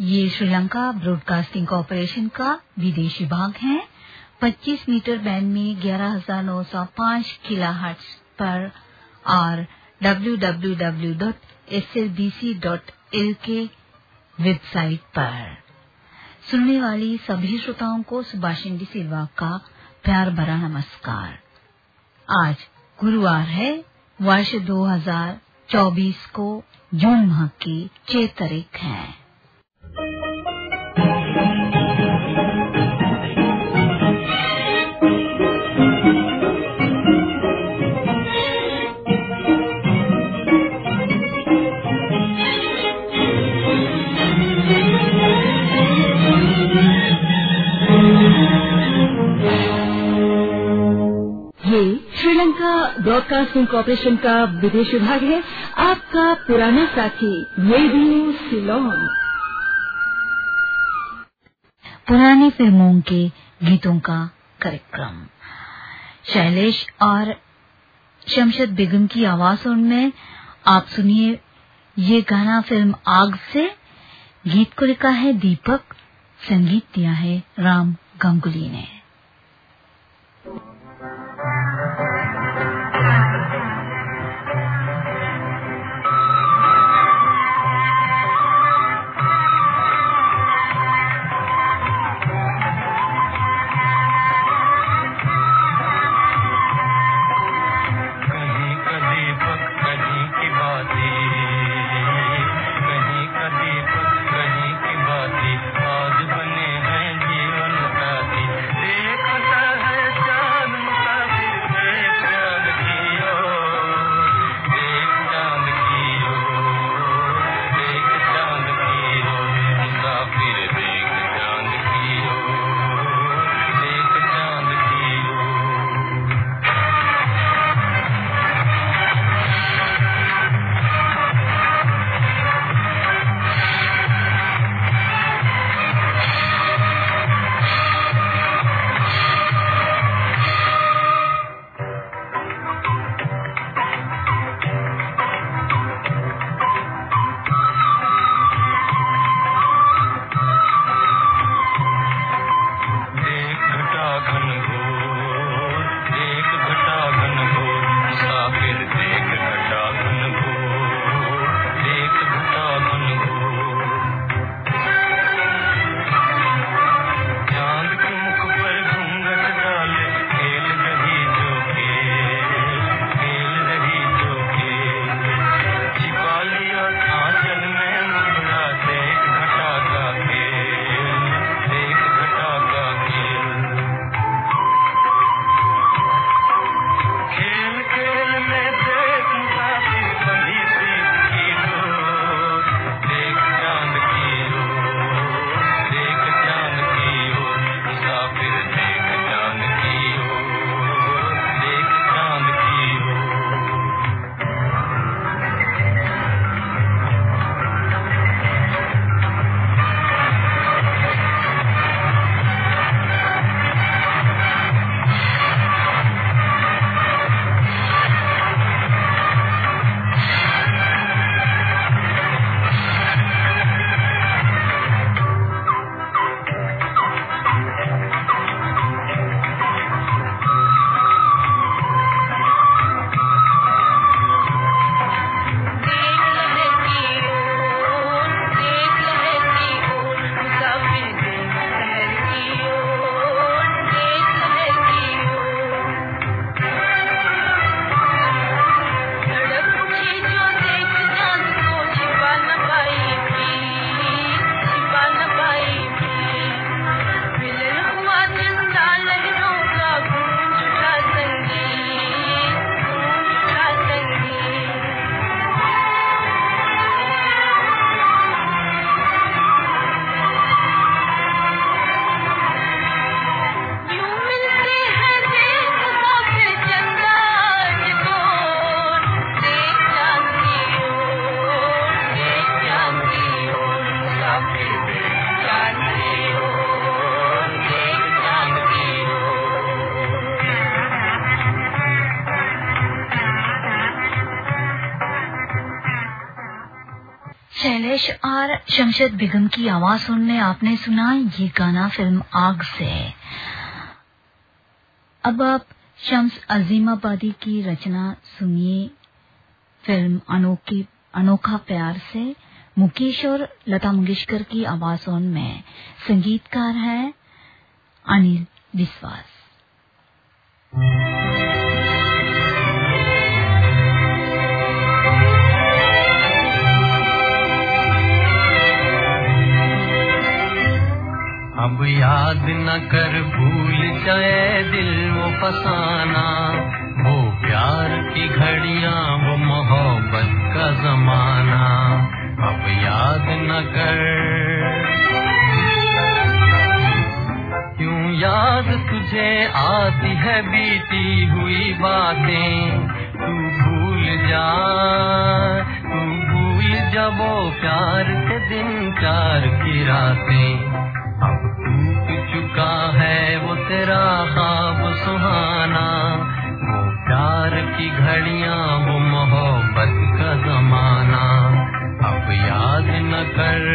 ये Sri Lanka broadcasting corporation का विदेश विभाग है। 25 मीटर बैंड में 11905 किलोहर्ट्ज पर और www.slbc.il के वेबसाइट पर। सुनने वाली सभी श्रोताओं को सुभाषिंदी सिल्वा का प्यार भरा नमस्कार। आज गुरुवार है, वर्ष 2024 को जून माह की छह तारीख है। ब्रॉडकास्टिंग कॉरपोरेशन का विदेश विभाग है। आपका पुराना साथी रेडियो सिलोन पुरानी फ़िल्मों के गीतों का कार्यक्रम। शैलेश और शमशद बेगम की आवाजों में, आप सुनिए ये गाना फ़िल्म आग से। गीत को लिखा है दीपक, संगीत दिया है राम गंगुली ने। शमशद बेगम की आवाज़ सुनने आपने सुना, ये गाना फ़िल्म आग से है। अब आप शम्स अजीमाबादी की रचना सुनिए, फ़िल्म अनोखी, अनोखा प्यार से। मुकेश और लता मंगेशकर की आवाज़ आवाजों में संगीतकार है अनिल विश्वास। अब याद न कर भूल जाए दिल वो फसाना। वो प्यार की घड़ियाँ, वो मोहब्बत का जमाना। अब याद न कर। क्यों याद तुझे आती है बीती हुई बातें? तू भूल जा, तू भूल जा वो प्यार के दिन चार की रातें। चुका है वो तेरा खाब सुहाना। वो प्यार की घड़ियाँ, वो मोहब्बत का जमाना। अब याद न कर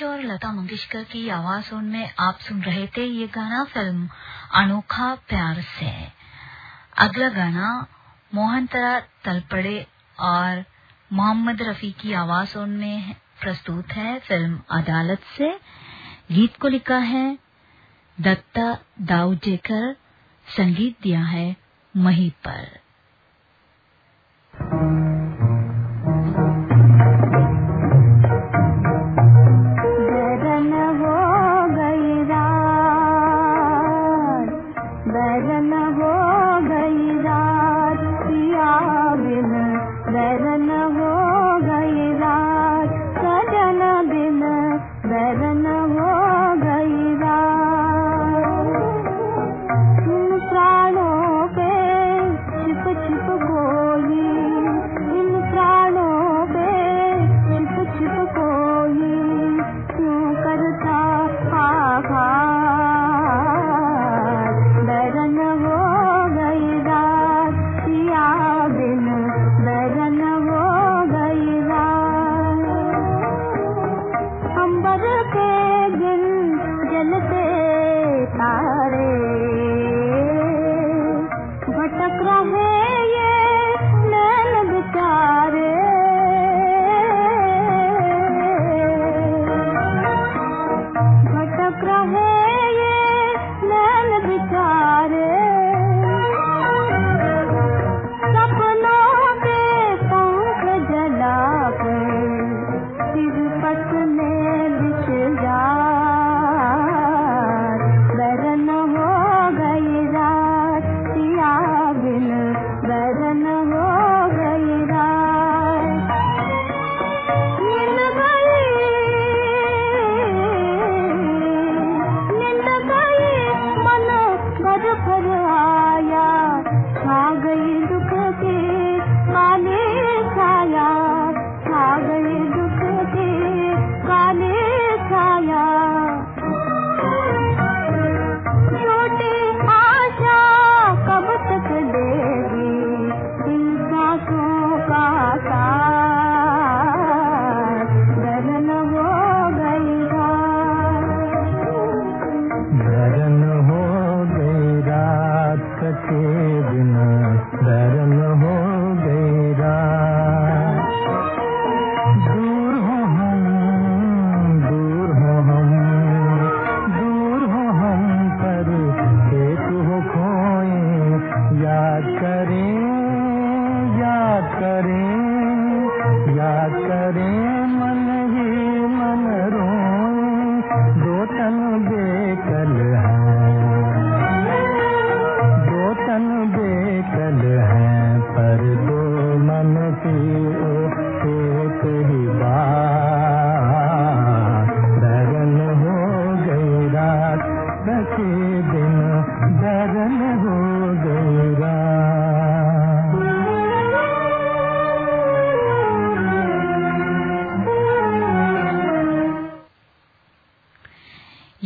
मुकेश और लता मंगेशकर की आवाजों में आप सुन रहे थे ये गाना फ़िल्म अनोखा प्यार से। अगला गाना मोहनतरा तलपड़े और मोहम्मद रफी की आवाजों में प्रस्तुत है फ़िल्म अदालत से। गीत को लिखा है, दत्ता दाऊजेकर संगीत दिया है मही पर।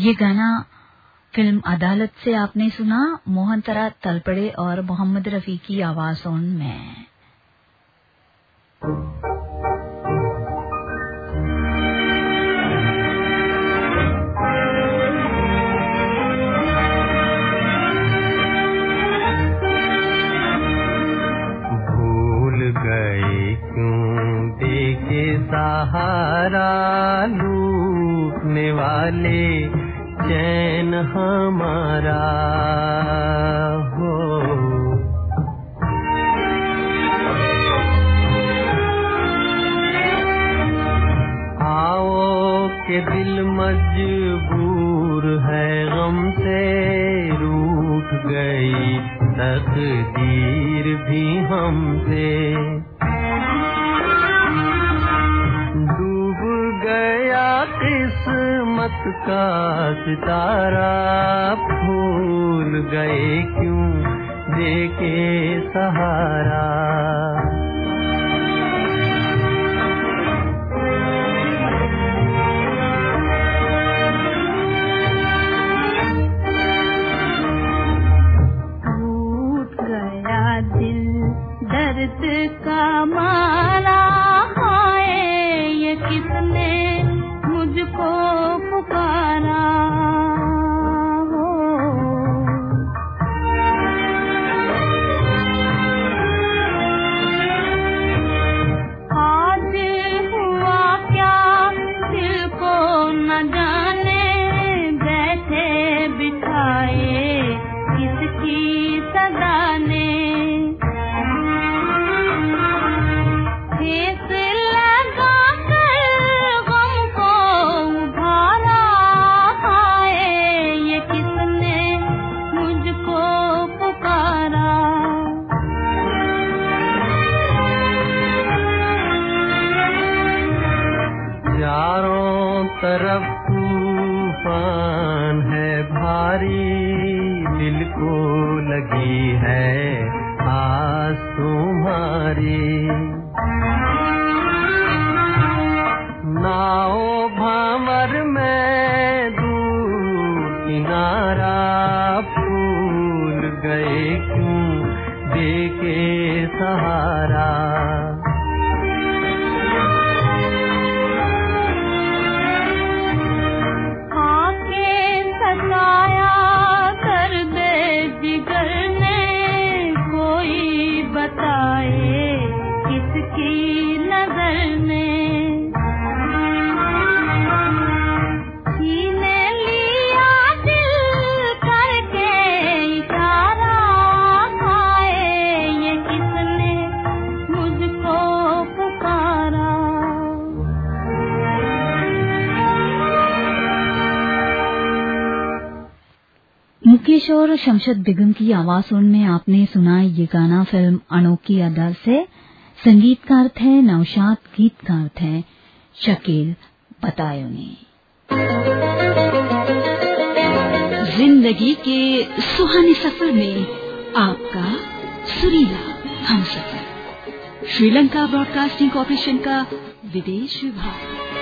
ये गाना फ़िल्म अदालत से आपने सुना, मोहनतरा, तलपड़े और मोहम्मद रफी की आवाजों में। क्यों? देखे सहारा, लूटने वाले चैन हमारा हो। आओ के दिल मजबूर है, गम से रूठ गई, तकदीर भी हमसे। किस्मत का सितारा भूल गए क्यों? देखे सहारा। और शमशद बेगम की आवाजों में आपने सुना ये गाना फ़िल्म अनोखी अदा से। संगीतकार थे नौशाद गीतकार थे शकील बतायो ने। ज़िंदगी के सुहाने सफ़र में आपका सुरीला हम सफ़र श्रीलंका ब्रॉडकास्टिंग कॉरपोरेशन का विदेश विभाग।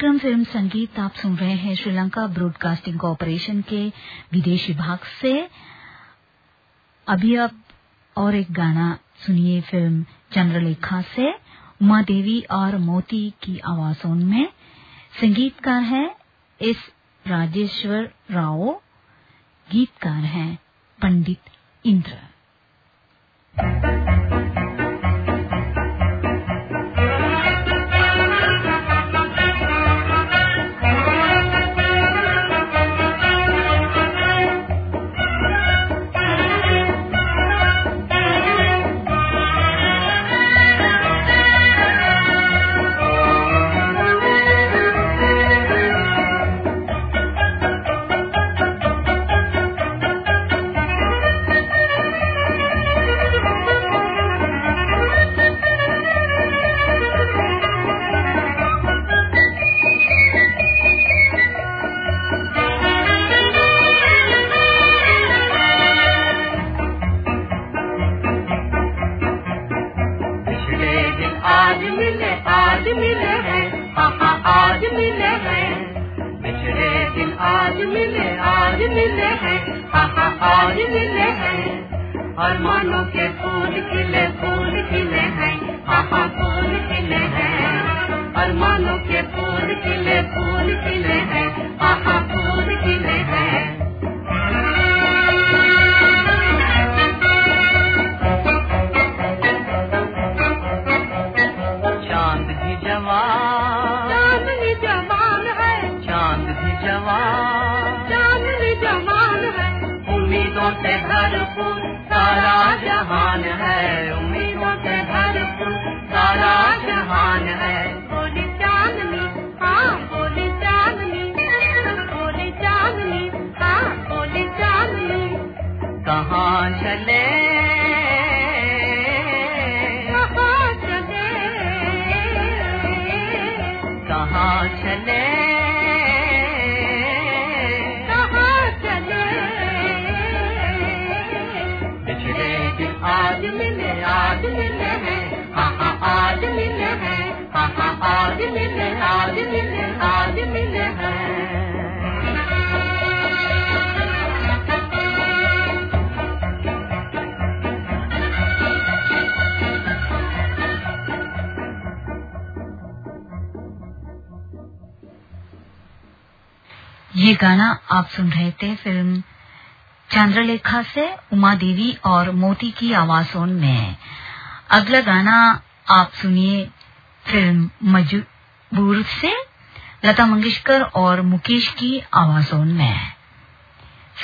कार्यक्रम फ़िल्म संगीत आप सुन रहे हैं श्रीलंका ब्रॉडकास्टिंग कॉरपोरेशन के विदेश विभाग से। अभी आप और एक गाना सुनिए फ़िल्म चंद्रलेखा से उमा देवी और मोती की आवाजों में। संगीतकार है एस राजेश्वर राव, गीतकार हैं पंडित इंद्र ी। से भरपूर सारा जहान है। उम्मीदों से भरपूर सारा जहान है। बोली हाँ चांदनी। हाँ चांदनी। कहाँ चले ये गाना आप सुन रहे थे फ़िल्म चंद्रलेखा से उमा देवी और मोती की आवाजों में अगला गाना आप सुनिए फ़िल्म मजबूर से लता मंगेशकर और मुकेश की आवाजों में।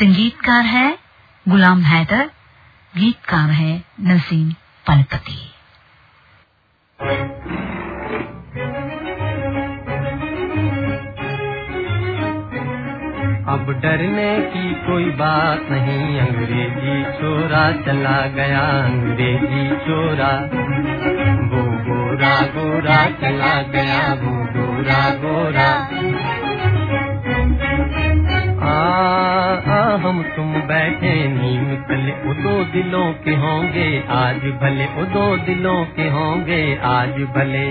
संगीतकार है गुलाम हैदर, गीतकार है नसीम पलपति। अब डरने की कोई बात नहीं, अंग्रेज़ी चोरा चला गया, अंग्रेज़ी वो गोरा गोरा चला गया वो गोरा गोरा। आ, आ हम तुम बैठे नीम तले वो दो दिलों के होंगे आज भले वो दो दिलों के होंगे आज भले।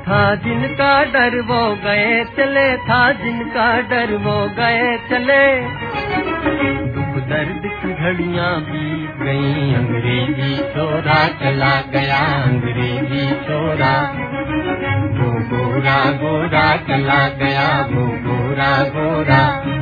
था जिनका डर वो गए चले था जिनका डर वो गए चले। दर्द की घड़ियाँ बीत गई, अंग्रेज़ी चोरा चला गया, अंग्रेज़ी चोरा। वो गोरा गोरा चला गया, वो गोरा गोरा।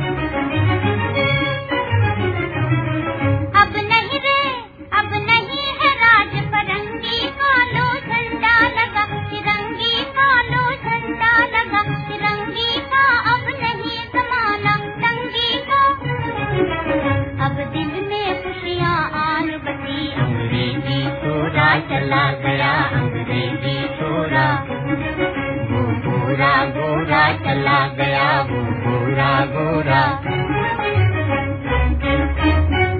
गोरा चला गया वो गोरा गोरा।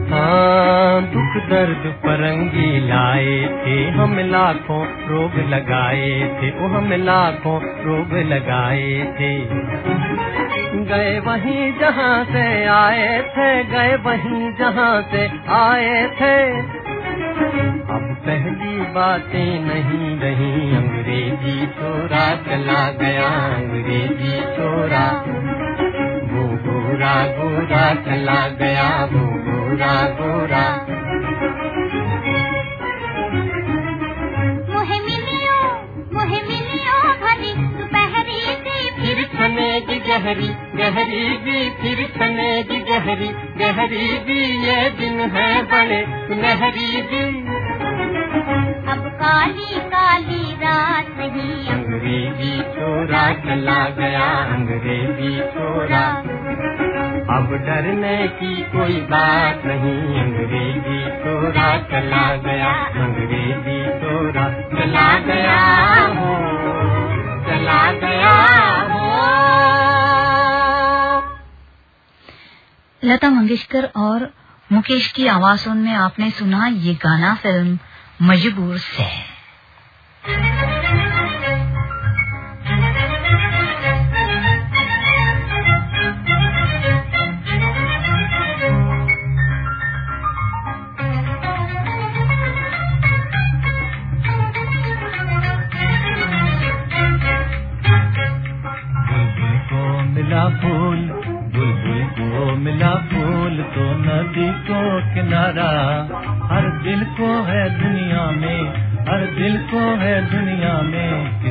हाँ दुख दर्द परंगी लाए थे, हम लाखों रोग लगाए थे वो हम लाखों रोग लगाए थे। गए वहीं जहाँ से आए थे, गए वहीं जहाँ से आए थे। पहली बातें नहीं रही अंग्रेज़ी छोरा चला गया अंग्रेज़ी छोरा वो गोरा गोरा चला गया वो गोरा गोरा। गहरी गहरी भी फिर छनेगी गहरी गहरी भी ये दिन है बड़े सुनहरी भी। अब काली काली रात नहीं अंग्रेज़ी छोरा चला गया अंग्रेज़ी छोरा अब डरने की कोई बात नहीं अंग्रेज़ी छोरा चला गया अंग्रेज़ी छोरा चला गया। हो चला गया। हो लता मंगेशकर और मुकेश की आवाजों में आपने सुना ये गाना फ़िल्म मजबूर से। बुलबुल को मिला फूल तो नदी को किनारा। हर दिल को है दुनिया में हर दिल को है दुनिया में।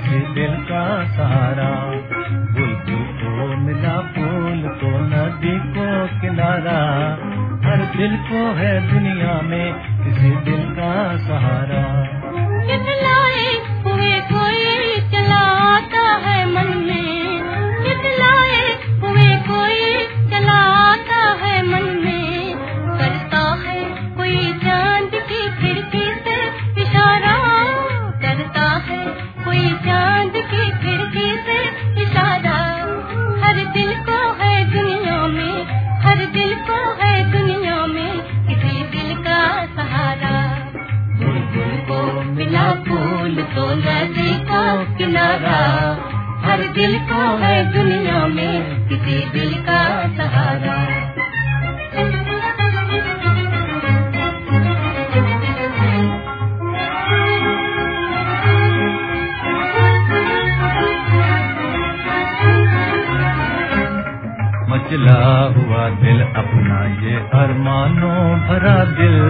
मचला हुआ दिल अपना ये अरमानों भरा दिल।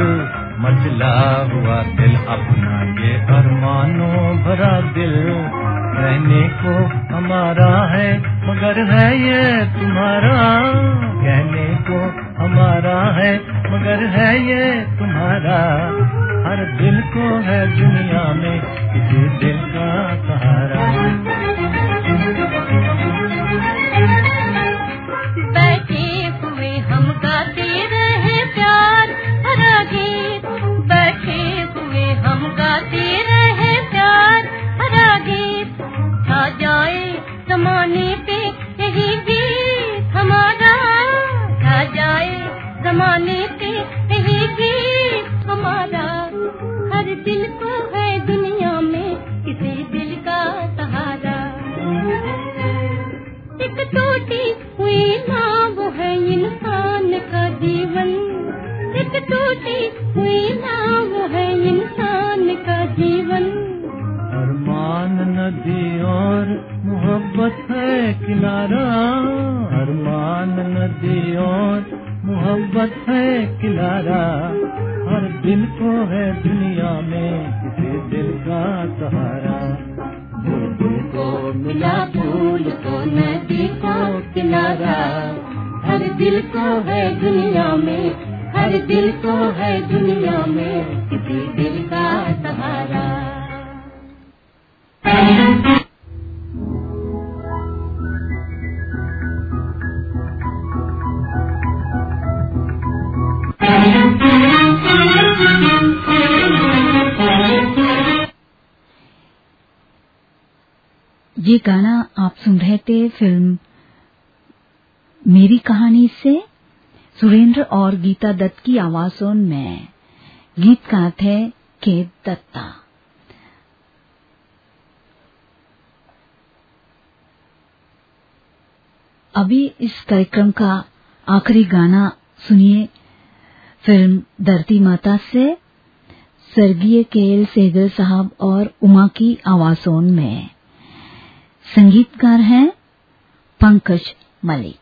मचला हुआ दिल अपना ये अरमानों भरा दिल। रहने को हमारा है, मगर है ये तुम्हारा। कहने को हमारा है, मगर है ये तुम्हारा। हर दिल को है दुनिया में, किसी दिल का सहारा। in ये गाना आप सुन रहे थे फ़िल्म मेरी कहानी से सुरेंद्र और गीता दत्त की आवाजों में। गीतकार थे के दत्ता। अभी इस कार्यक्रम का आखिरी गाना सुनिए फ़िल्म धरती माता से, स्वर्गीय के सेगर साहब और उमा की आवाजों में। संगीतकार हैं पंकज मलिक।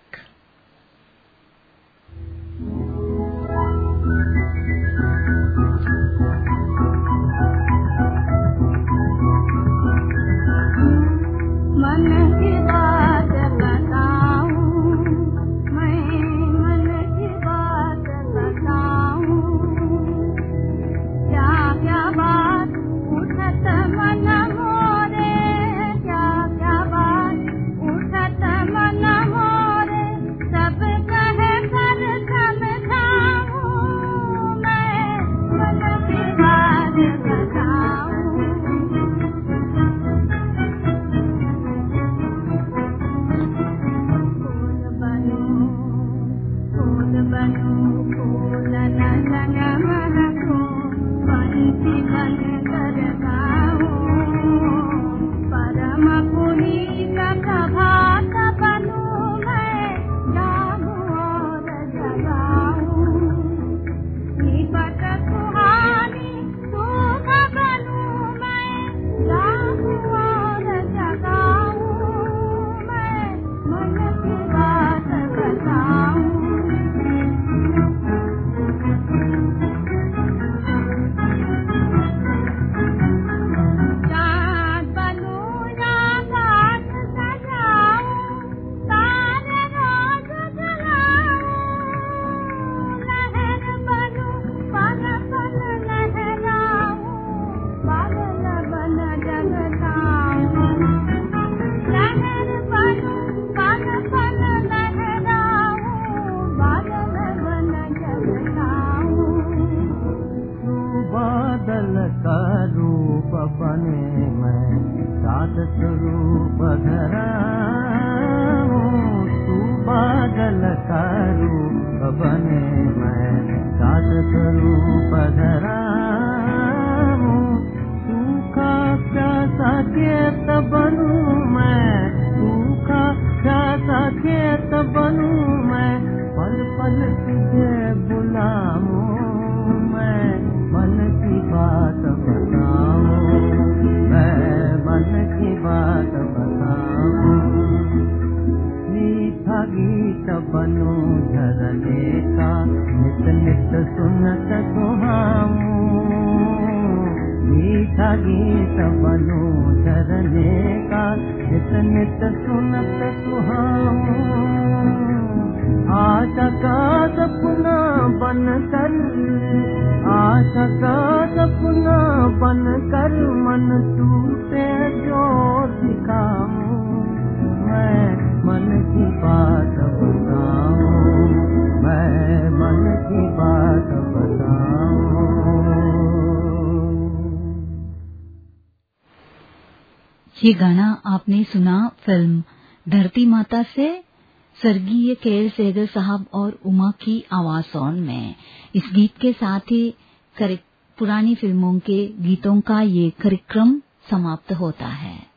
खेत बनू मैं सूखा प्यासा खेत बनू मैं, पल पल तुझे बुलाऊं मैं, मन की बात बताऊँ मन की बात बताऊँ। मीठा गीत बनू झरने का, नित नित सुनत सुहाऊं मीठा गीत बनू झरने का। नित नित सुनत सुहाऊं आशा का सपना बन कर, आशा का सपना बन कर मन टूटे जो दिखाऊँ मैं मन की बात बताऊँ, मैं मन की बात बताऊँ। ये गाना आपने सुना फ़िल्म धरती माता से, स्वर्गीय के सेगर साहब और उमा की आवाज़ आवाजों में। इस गीत के साथ ही पुरानी फ़िल्मों के गीतों का ये कार्यक्रम समाप्त होता है।